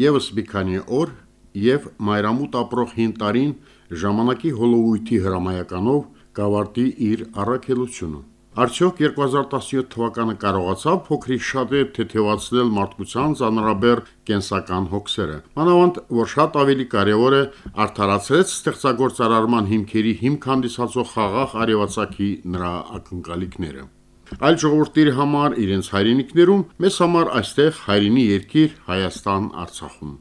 եւս մի քանի օր եւ մայրամուտ ապրող հին տարին ժամանակի հոլովույթի հրամայականով կավարտի իր առաքելությունը։ Արդյոք 2017 թվականը կարողացավ փոքրիկ շատ է թեթևացնել մարդկության ծանրաբեռ կենսական հոգսերը։ Մանավանդ, որ շատ ավելի կարևոր է արդարացրեց ստեղծագործարարման հիմքերի հիմք հանդիսացող խաղաղ արևածագի նրա ակնկալիքները։ Այլ ժողովուրդների համար իրենց հայրենիքներում, մեզ համար այստեղ հայրենի երկիր Հայաստան Արցախում։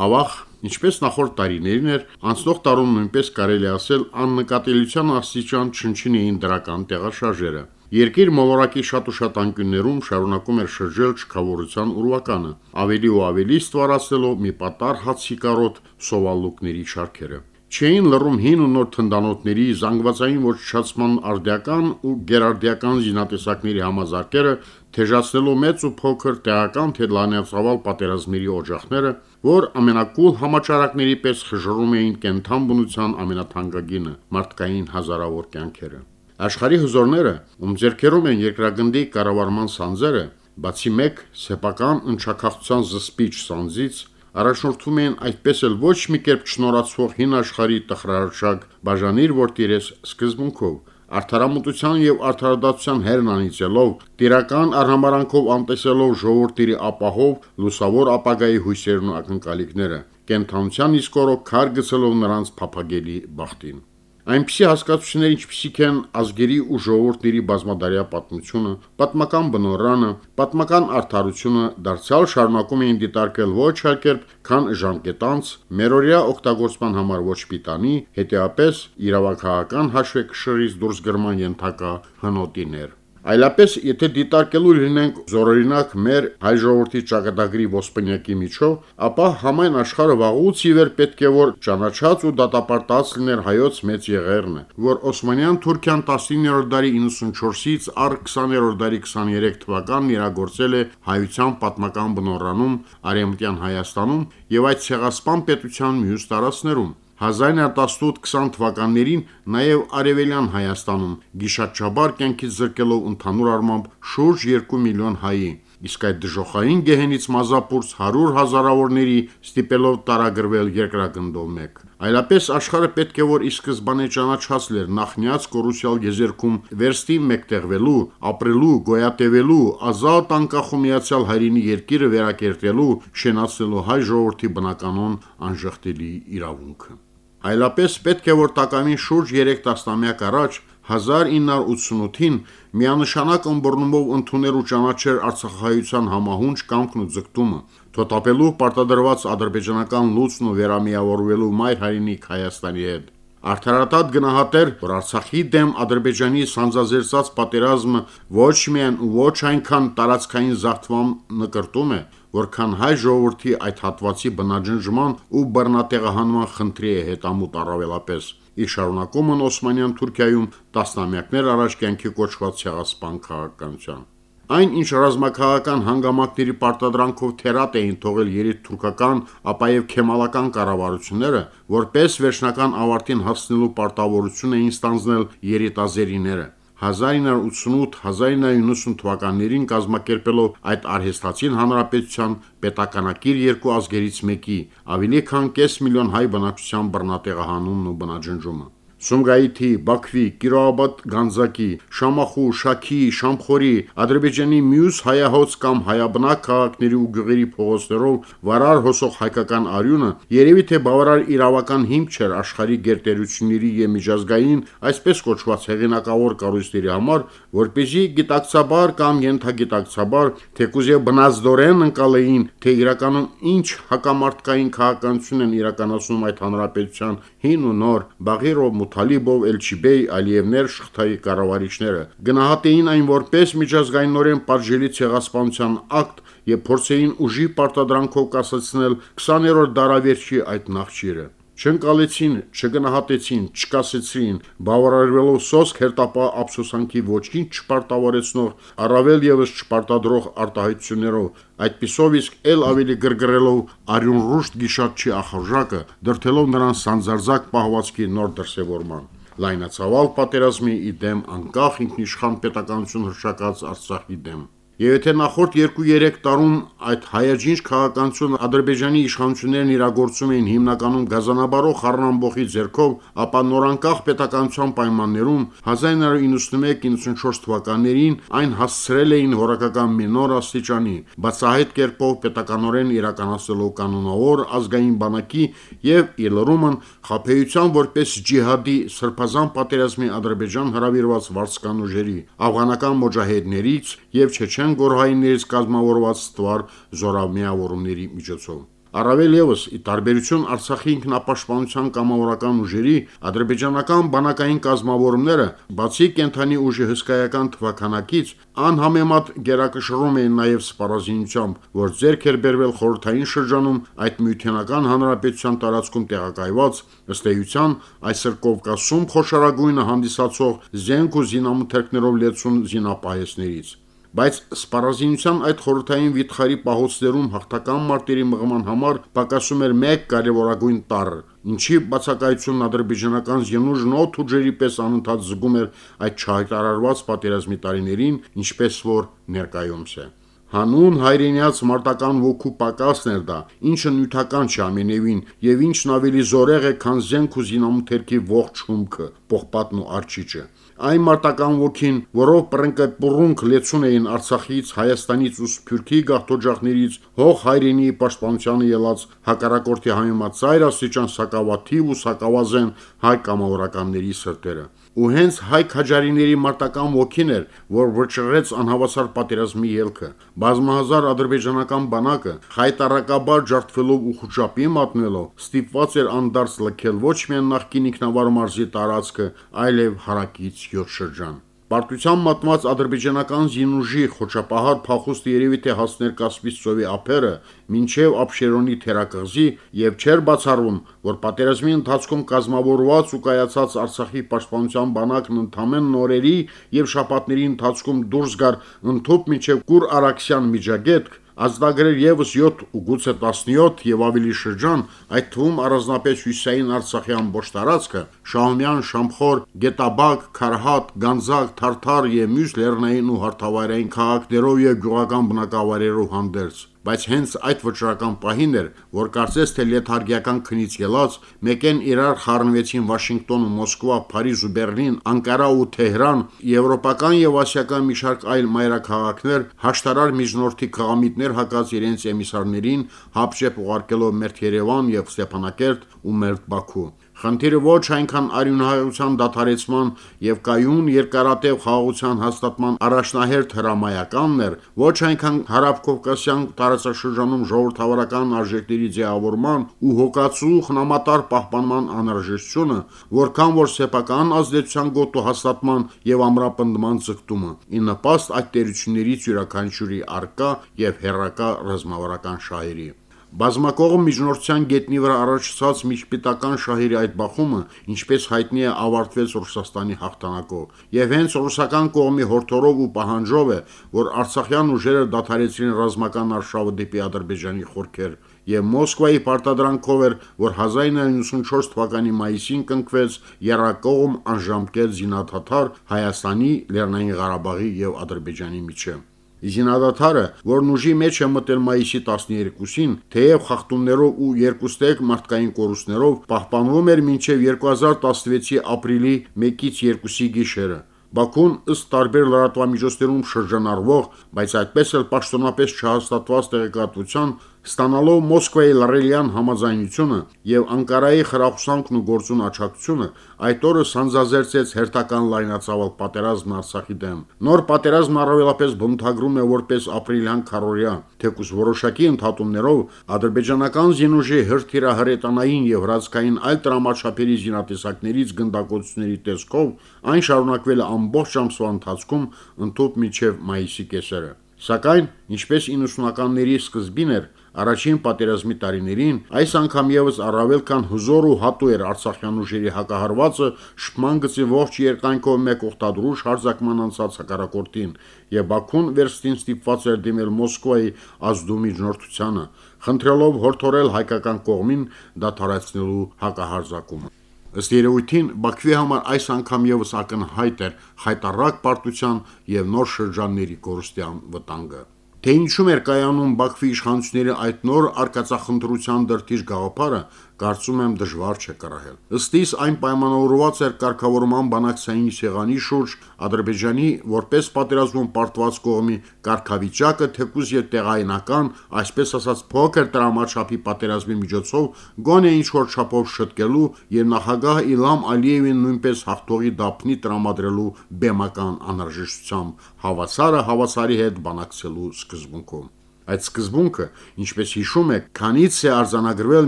Ավաղ, ինչպես նախորդ տարիներին էր, անցնող տարում նույնպես կարելի ասել աննկատելիության աստիճան չնչին էին դրական տեղաշարժերը։ Երկիր մոլորակի շատ ու շատ անկյուններում շարունակում էր շրջել չքավորության ուրվականը, ավելի ու ավելի ստվարացնելով մի պատար հացի կարոտ սովալուկների շարքերը չէին լռում հին ու նոր թնդանոթների, զանգվածային ոչնչացման արդիական ու գերարդիական զինատեսակների համազարկերը, թեժացնելով մեծ ու փոքր տեղական թե լայնածավալ պատերազմների օջախները, որ ամենակուլ համաճարակների պես խժռում էին կենթան բնության ամենաթանկագինը՝ մարդկային հազարավոր կյանքերը։ Աշխարհի հզորները, ում ձեռքերում են երկրագնդի կառավարման սանձերը, բացի մեկ սեփական ընչակախության զսպիչ սանձից, առաջնորդվում են այդպես էլ ոչ մի կերպ չնորացվող հին աշխարհի տխրարշակ բաժանիր որտիրես սկզբունքով, արդարամտության եւ արդարադատության հերն անիծելով, տիրական արհամարանքով անտեսելով ժողովրդերի ապահով լուսավոր ապագայի հույսերն ու ակնկալիքները, կենթանության իսկ օրոք քար գցելով նրանց փափագելի բախտին։ Այնպիսի հասկացություններ, ինչպիսիք են ազգերի ու ժողովուրդների բազմադարյա պատմությունը, պատմական բնորանը, պատմական արդարությունը, դարձյալ շարունակում էին դիտարկել ոչ այլ կերպ, քան ժամկետանց, մերօրյա օգտագործման համար ոչ պիտանի, հետեւապես իրավաքաղաքական հաշվեկշռից դուրս գրման ենթակա հնոտիներ։ Այլապես, եթե դիտարկելու լինենք զորօրինակ մեր հայ ժողովրդի ճակատագրի ոսպնյակի միջով, ապա համայն աշխարհը վաղուց ի վեր պետք է որ ճանաչած ու դատապարտած լիներ հայոց մեծ եղերնը, որ Օսմանյան Թուրքիան 19-րդ դարի 94-ից առ 20-րդ դարի 23 թվականն իրագործել է հայության պատմական բնորանում Արեմտյան Հայաստանում եւ այդ ցեղասպան պետության մյուս տարածքներում 1918-20 թվականներին նաև Արևելյան Հայաստանում գիշատչաբար կյանքից զրկելով ընդհանուր առմամբ շուրջ 2 միլիոն հայի, իսկ այդ դժոխային գեհենից մազապուրց 100 հազարավորների ստիպելով տարագրվել երկրագնդով մեկ։ Այլապես աշխարհը պետք է որ ի սկզբանե ճանաչած լեր նախնյաց կորուսյալ գեզերքում վերստի մեկտեղվելու, ապրելու, գոյատևելու, ազատ անկախ ու միացյալ հայրենի երկիրը վերակերտելու, շենացնելու հայ ժողովրդի բնականon անժխտելի իրավունքը։ Այլապես պետք է որ տակամին շուրջ 3 տասնամյակ առաջ 1988-ին միանշանակ ըմբռնումով ընդուներ ու ճանաչեր Արցախահայության համահունչ կամքն ու ձգտումը, թոթափելու պարտադրված ադրբեջանական լուծն ու վերամիավորվելու մայր հայրենիք Հայաստանի հետ։ Արդարադատ գնահատեր, որ Արցախի դեմ Ադրբեջանի սանձազերծած պատերազմը ոչ միայն ոչ այնքան տարածքային զարթման նկարտում է, որքան հայ ժողովրդի այդ հատվածի բնաջնջման ու բռնատեղահանման խնդրի է հետամուտ առավելապես։ Իր շարունակումն Օսմանյան Թուրքիայում տասնամյակներ առաջ կյանքի կոչված ցեղասպան քաղաքականության։ Այն ինչ ռազմաքաղաքական հանգամանքների պարտադրանքով թերատ էին թողել երիտթուրքական, ապա եւ քեմալական կառավարությունները, որպես վերջնական ավարտին հասնելու պարտավորություն էին ստանձնել երիտազերիները։ 1988-1990 թվականներին կազմակերպելով այդ արհեստացին հանրապետության պետականակիր երկու ազգերից մեկի ավելի քան կես միլիոն հայ բնակչության բռնատեղահանումն ու բնաջնջումը։ Սումգայիթի, Բաքվի, Կիրոաբադ Գանձակի, Շամախու, Շաքի, Շամխորի, Ադրբեջանի մյուս հայահոց կամ հայաբնակ քաղաքների ու գյուղերի փողոցներով վարար հոսող հայկական արյունը երևի թե բավարար իրավական հիմք չէր աշխարհի գերտերությունների եւ միջազգային այսպես կոչված հեղինակավոր կառույցների համար, որպեսզի գիտակցաբար կամ ենթագիտակցաբար թեկուզ եւ բնազդորեն ընկալեին, թե իրականում ինչ հակամարտկային քաղաքականություն են իրականացնում այդ հանրապետության հին ու նոր Բաղիրով Մութալիբով, Էլչիբեյ, Ալիևներ շղթայի կառավարիչները գնահատեին այն որպես միջազգայինորեն պատժելի ցեղասպանության ակտ եւ փորձեին ուժի պարտադրանքով կասեցնել 20-րդ դարավերջի այդ նախճիրը չընկալեցին, չգնահատեցին, չկասեցրին, բավարարվելով սոսկ հերտապա ափսոսանքի ոչինչ չպարտավորեցնող, առավել եւս չպարտադրող արտահայտություններով, այդպիսով իսկ ել ավելի գրգռելով արյուն ռուշտ գիշատչի ախորժակը, դրթելով նրան սանձարձակ պահվածքի նոր դրսևորման լայնացավալ պատերազմի իդեմ անկախ ինքնիշխան պետականություն հրշակած Արցախի դեմ։ Եվ եթե նախորդ 2-3 տարում այդ հայաճինչ քաղաքականությունը Ադրբեջանի իշխանություններն իրագործում էին հիմնականում գազանաբարող խառնամբոխի ձեռքով, ապա նորանկախ պետականության պայմաններում 1991-94 թվականներին այն հասցրել էին որակական մի նոր աստիճանի, բացահայտ կերպով պետականորեն իրականացնելով կանոնավոր ազգային բանակի եւ ելրումն խափեության որպես ջիհադի սրբազան պատերազմի Ադրբեջան հրավիրված վարձկան ուժերի, աֆղանական մոջահեդներից եւ չեչեն գորհայիններից կազմավորված ստվար զորամիավորումների միջոցով։ Առավել եւս, ի տարբերություն Արցախի ինքնապաշտպանության կամավորական ուժերի, ադրբեջանական բանակային կազմավորումները, բացի կենթանի ուժի հսկայական թվականակից, անհամեմատ գերակշռում էին նաև սպառազինությամբ, որ ձեռք էր բերվել խորհրդային շրջանում այդ միութենական հանրապետության տարածքում տեղակայված, ըստ էության, այսօր Կովկասում խոշորագույնը հանդիսացող զենք ու զինամթերքներով լեցուն զինապահեսներից բայց սպառազինության այդ խորհրդային վիթխարի պահոցներում հաղթական մարտերի մղման համար պակասում էր մեկ կարևորագույն տառ, ինչի բացակայությունն ադրբեջանական զինուժն օդ ուժերի պես անընդհատ զգում էր այդ չհայտարարված պատերազմի տարիներին, ինչպես որ ներկայումս է։ Հանուն հայրենյաց մարտական ոգու պակասն էր դա, ինչը նյութական չէ ամենևին, եւ ինչն ավելի զորեղ է, քան զենք ու զինամթերքի ողջ հումքը, պողպատն ու արջիճը այն մարտական ոգին, որով պրնկեպուրունք լեցուն էին Արցախից, Հայաստանից ու Սփյուռքի գաղթօջախներից հող հայրենի պաշտպանությանը ելած հակառակորդի համեմատ ծայր աստիճան սակավաթիվ ու սակավազեն հայ կամավորականների սրտերը ու հենց հայ քաջարիների մարտական ոգին էր, որ վճռեց անհավասար պատերազմի ելքը։ Բազմահազար ադրբեջանական բանակը հայտարարակաբար ջարդվելով ու խոճապի մատնելով ստիպված էր անդարձ լքել ոչ միայն նախկին ինքնավար մարզի տարածքը, այլև հարակից 7 շրջան։ Պարտության մատնված ադրբեջանական զինուժի խոչապահար փախուստը երևի թե հասներ Կասպից ծովի ափերը մինչև Աբշերոնի թերակղզի եւ չէր բացառվում, որ պատերազմի ընթացքում կազմավորված ու կայացած Արցախի պաշտպանության բանակն ընդամեն նորերի եւ շաբաթների ընթացքում դուրս գար ընդཐུպ մինչև Կուր Արաքսյան միջագետք ազդագրեր եւս 7 ու գուցե 17 եւ ավելի շրջան, այդ թվում առանձնապես հյուսային Արցախի ամբողջ տարածքը, Շահումյան, Շամխոր, Գետաբակ, Քարհատ, Գանձակ, Թարթար եւ մյուս լեռնային ու հարթավայրային քաղաքներով եւ գյուղական բնակավայրերով հանդերձ բայց հենց այդ վճռական պահին էր, որ կարծես թե լեթարգիական քնից ելած մեկեն իրար խառնվեցին Վաշինգտոն ու Մոսկվա, Փարիզ ու Բերլին, Անկարա ու Թեհրան, եվրոպական եւ ասիական մի շարք այլ մայրաքաղաքներ հաշտարար միջնորդի քաղամիտներ հակած իրենց էմիսարներին հապշեպ ուղարկելով մերթ Երևան եւ Ստեփանակերտ ու մերթ Բաքու։ Խնդիրը ոչ այնքան արյունահայության դադարեցման եւ կայուն երկարատև խաղաղության հաստատման առաջնահերթ հրամայականն էր, ոչ այնքան հարավկովկասյան տարածաշրջանում ժողովրդավարական արժեքների ձևավորման ու հոգացու խնամատար պահպանման անհրաժեշտությունը, որքան որ սեփական ազդեցության գոտու հաստատման եւ ամրապնդման ձգտումը, ի նպաստ այդ տերություններից յուրաքանչյուրի արկա եւ հերրակա ռազմավարական շահերի։ Բազմակողմ միջնորդության գետնի վրա առաջացած միջպետական շահերի այդ բախումը, ինչպես հայտնի է, ավարտվեց Ռուսաստանի հաղթանակով, եւ հենց ռուսական կողմի հորթորով ու պահանջով է, որ Արցախյան ուժերը դադարեցրին ռազմական արշավը դեպի Ադրբեջանի խորքեր, եւ Մոսկվայի պարտադրանքով էր, որ 1994 թվականի մայիսին կնքվեց Երակողմ անժամկետ զինաթաթար Հայաստանի, Լեռնային Ղարաբաղի եւ Ադրբեջանի միջև։ Զինադատարը, որն ուժի մեջ է մտել մայիսի 12-ին, թեև խախտումներով ու երկուստեք մարդկային կորուստներով, պահպանվում էր մինչև 2016-ի ապրիլի 1-ից 2-ի գիշերը։ Բաքուն ըստ տարբեր լրատվամիջոցներում շրջանառվող, բայց այդպես էլ պաշտոնապես չհաստատված տեղեկատվության Ստանալով Մոսկվայի լարելյան համաձայնությունը եւ Անկարայի խրախուսանքն ու գործուն աչակցությունը, այդ օրը սանձազերծեց հերթական լայնածավալ պատերազմն Արցախի դեմ։ Նոր պատերազմն առավելապես բնութագրում է որպես ապրիլյան քարորիա, թեկուզ որոշակի ընդհատումներով ադրբեջանական զինուժի հրթիռահրետանային եւ հրացքային այլ տրամաչափերի զինատեսակներից գնդակոծությունների տեսքով այն շարունակվել է ամբողջ ամսվա ընթացքում ընդཐུպ միջև մայիսի կեսերը։ Սակայն, ինչպես 90-ականների սկզբին էր, Առաջին պատերազմի տարիներին այս անգամ եւս առավել քան հզոր ու հատու էր Արցախյան ուժերի հակահարվածը շփման գծի ողջ երկայնքով մեկ օխտադրուժ հարձակման անցած հակառակորդին եւ Բաքուն վերստին ստիպված էր դիմել Մոսկվայի ազդումի ժնորթությանը, խնդրելով հորդորել հայկական կողմին դադարեցնելու հակահարձակումը։ Ըստ երևույթին, Բաքվի համար այս անգամ ևս ակնհայտ էր խայտառակ պարտության և նոր շրջանների կորստյան վտանգը: Թե ինչու էր կայանում Բաքվի իշխանությունների այդ նոր արկածախնդրության դրդիժ գաղափարը, կարծում եմ դժվար չէ կռահել: Ըստ իս, այն պայմանավորված էր կարգավորման բանակցային սեղանի շուրջ Ադրբեջանի՝ որպես պատերազմում պարտված կողմի կարգավիճակը թեկուզ և տեղայնական, այսպես ասած փոքր տրամաչափի պատերազմի միջոցով գոնե ինչ-որ չափով շտկելու և նախագահ Իլհամ Ալիևին նույնպես հաղթողի դափնի տրամադրելու բեմական անհրաժեշտությամբ հավասարը հավասարի հետ բանակցելու սկզբունքով: Այդ սկզբունքը, ինչպես հիշում եք, քանիցս է արձանագրվել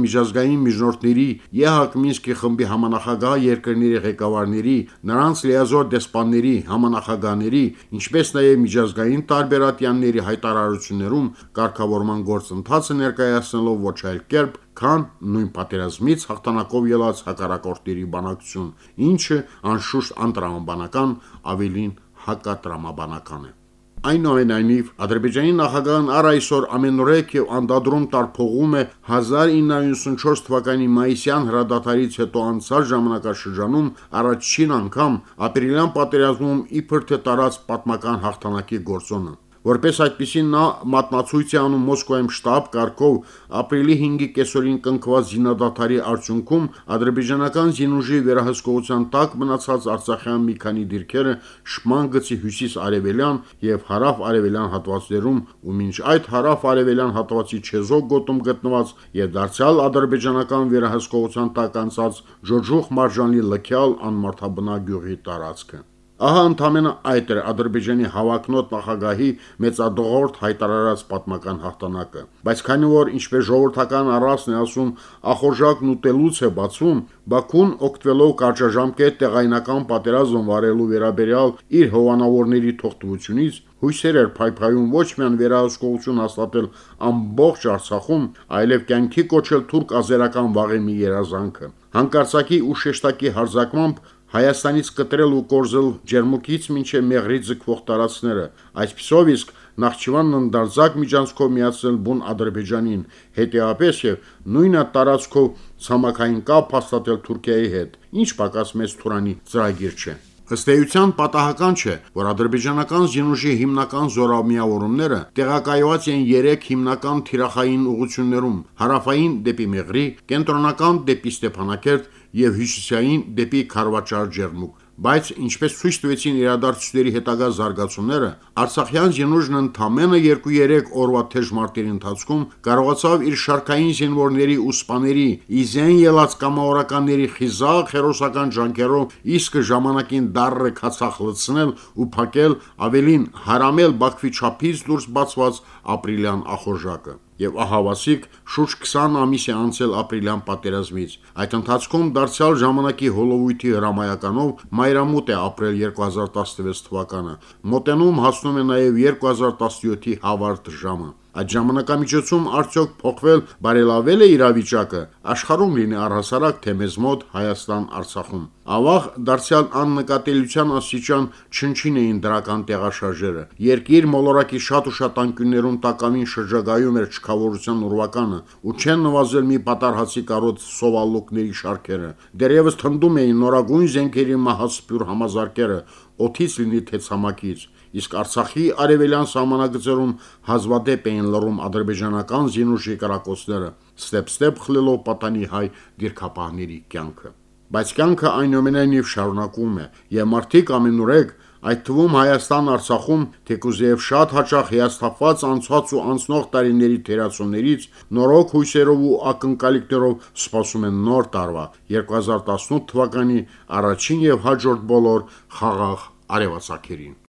միջազգային միջնորդների, ԵԱՀԿ Մինսկի խմբի համանախագահ երկրների ղեկավարների, նրանց լիազոր դեսպանների, համանախագահների, ինչպես նաև միջազգային տարբեր ատյանների հայտարարություններում կարգավորման գործընթացը ներկայացնելով ոչ այլ կերպ, քան նույն պատերազմից հաղթանակով ելած հակառակորդների բանակցություն, ինչը, անշուշտ, անտրամաբանական, ավելին հակատրամաբանական է: Այնուամենայնիվ, Ադրբեջանի նախագահն առ այսօր ամենուրեք և անդադրում տարփողում է 1994 թվականի մայիսյան հրադադարից հետո անցած ժամանակաշրջանում առաջին անգամ ապրիլյան պատերազմում իբր թե տարած պատմական հաղթանակի գործոնը: Որպես այդպիսին, նա մատնացույց է անում Մոսկվայում շտապ կարգով ապրիլի 5-ի կեսօրին կնքված զինադադարի արդյունքում ադրբեջանական զինուժի վերահսկողության տակ մնացած արցախյան մի քանի դիրքերը շփման գծի հյուսիս-արևելյան և հարավ-արևելյան հատվածներում ու մինչ այդ հարավ-արևելյան հատվածի չեզոք գոտում գտնված և դարձյալ ադրբեջանական վերահսկողության տակ անցած Ջոջուխ մարջանի լքյալ անմարդաբնակ գյուղի տարածքը: Ահա ընդամենը այդ էր Ադրբեջանի հավակնոտ նախագահի մեծադողորդ հայտարարած պատմական հաղթանակը: Բայց քանի որ, ինչպես ժողովրդական առածն է ասում, ախորժակն ուտելուց է բացվում, Բաքուն, օգտվելով կարճաժամկետ տեղայնական պատերազմ վարելու վերաբերյալ իր հովանավորների թողտվությունից, հույսեր էր փայփայում ոչ միայն վերահսկողություն հաստատել ամբողջ Արցախում, այլև կյանքի կոչել թուրք-ազերական վաղեմի երազանքը: Հանկարծակի ու շեշտակի հարձակմամբ Հայաստանից կտրել ու կորզել Ջերմուկից մինչև Մեղրի ձգվող տարածքները, այսպիսով իսկ Նախճիվանն ընդարձակ միջանցքով միացնել բուն Ադրբեջանին, հետևապես և նույն տարածքով ցամաքային կապ հաստատել Թուրքիայի հետ, ինչ պակաս մեծ թորանի ծրագիր չէ: Ըստ էության, պատահական չէ, որ ադրբեջանական զինուժի հիմնական զորամիավորումները տեղակայված էին երեք հիմնական թիրախային ուղղություններում՝ հարավային՝ դեպի Մեղրի, կենտրոնական՝ դեպի Ստեփանակերտ և հյուսիսային՝ դեպի Քարվաճար-Ջերմուկ: Բայց ինչպես ցույց տվեցին իրադարձությունների հետագա զարգացումները, արցախյան զինուժն ընդամենը 2-3 օրվա թեժ մարտերի ընթացքում կարողացավ իր շարքային զինվորների ու սպաների, ի զեն ելած կամավորականների խիզախ հերոսական ջանքերով իսկը ժամանակին դառը քացախ լցնել ու փակել, ավելին՝ հարամել Բաքվի չափից դուրս բացված ապրիլյան ախորժակը: Եվ ահավասիկ շուրջ 20 ամիս է անցել ապրիլյան պատերազմից: Այդ ընթացքում դարձյալ ժամանակի հոլովույթի հրամայականով մայրամուտ է ապրել 2016 թվականը, մոտենում հասնում է նաև 2017-ի հավարդ ժամը: Այդ ժամանակամիջոցում արդյոք փոխվել-բարելավվե՞լ է իրավիճակը, աշխարհում լինի առհասարակ, թե մեզ մոտ՝ Հայաստան, Արցախում: Ավաղ, դարձյալ աննկատելիության աստիճան չնչին էին դրական տեղաշարժերը: Երկիր մոլորակի շատ ու շատ անկյուններում տակավին շրջագայում էր չքավորության ուրվականը ու չեն նվազել մի պատառ հացի կարոտ սովալուկների շարքերը: Դեռևս թնդում էին նորագույն զենքերի մահասփյուռ համազարկերը, օդից լինի թե ցամաքից: Իսկ Արցախի արևելյան սահմանագծերում հազվադեպ էին լռում ադրբեջանական զինուժի կրակոցները, ստեպ-ստեպ խլելով պատանի հայ դիրքապահների կյանքը: Բայց կյանքը այնուամենայնիվ շարունակվում է և մարդիկ ամենուրեք, այդ թվում Հայաստան, Արցախում, թեկուզև շատ հաճախ հիասթափված անցած ու անցնող տարիների թերացումներից, նորոգ հույսերով ու ակնկալիքներով սպասում են նոր տարվա՝ 2018 թվականի առաջին և հաջորդ բոլոր խաղաղ արևածագերին: